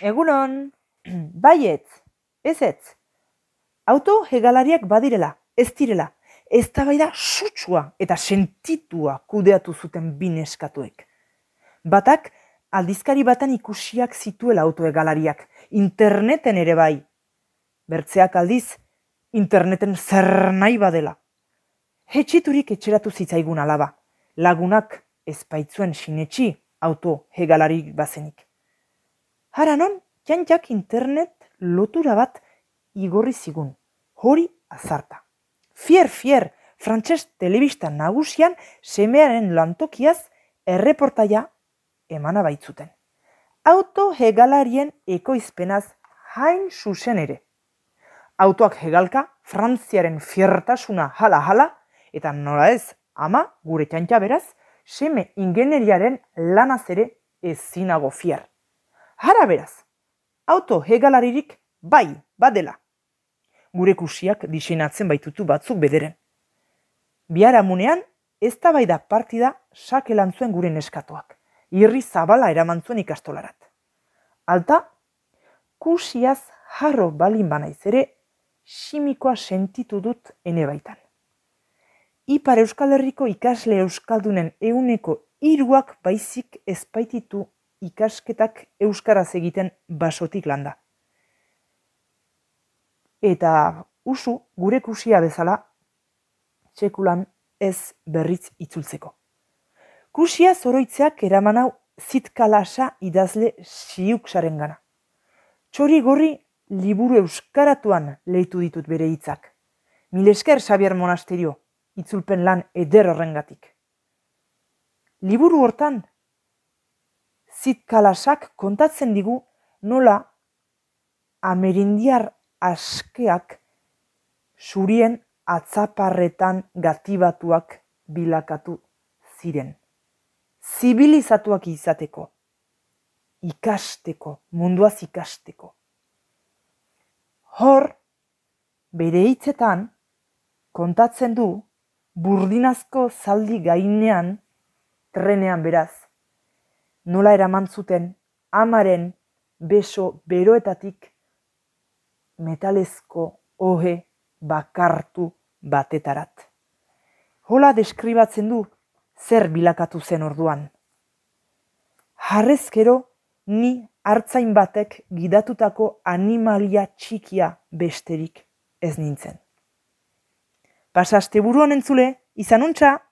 Egunon, baietz, ez ez. Auto hegalariak badirela, ez direla, ez da sutsua eta sentitua kudeatu zuten bineskatuek. Batak, aldizkari batan ikusiak zituela autoegalariak, interneten ere bai. Bertzeak aldiz, interneten zer nahi badela. Hetxiturik etxeratu zitzaigun alaba, lagunak ezpaitzuen sinetxi auto hegalarik bazenik. Hara non, jantzak internet lotura bat igorri zigun, hori azarta. Fier, fier, frantses telebistan nagusian semearen lantokiaz erreportaia emana baitzuten. Auto hegalarien ekoizpenaz hain zuzen ere. Autoak hegalka, frantziaren fiertasuna hala-hala, eta nola ez, ama, gure txantxa beraz, seme ingeneriaren lanaz ere ezinago fier. Hara beraz, auto hegalaririk bai, badela. Gure kusiak diseinatzen baitutu batzuk bederen. Biara munean, ez da bai da partida sake lantzuen gure neskatoak. Irri zabala eraman zuen ikastolarat. Alta, kusiaz jarro balin banaiz ere, simikoa sentitu dut ene baitan. Ipar Euskal Herriko ikasle Euskaldunen euneko hiruak baizik ezpaititu ikasketak euskaraz egiten basotik landa. Eta usu gure kusia bezala txekulan ez berriz itzultzeko. Kusia zoroitzeak eraman hau zitkalasa idazle siuksaren gana. Txori gorri liburu euskaratuan leitu ditut bere hitzak. Milesker Xavier Monasterio, itzulpen lan eder horrengatik. Liburu hortan zitkalasak kontatzen digu nola amerindiar askeak zurien atzaparretan gatibatuak bilakatu ziren. Zibilizatuak izateko, ikasteko, munduaz ikasteko. Hor, bere hitzetan, kontatzen du, burdinazko zaldi gainean, trenean beraz, nola eraman zuten amaren beso beroetatik metalezko ohe bakartu batetarat. Hola deskribatzen du zer bilakatu zen orduan. Harrezkero ni hartzain batek gidatutako animalia txikia besterik ez nintzen. Pasaste buruan entzule, izan untxa!